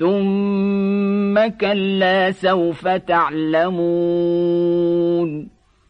ثم كلا سوف تعلمون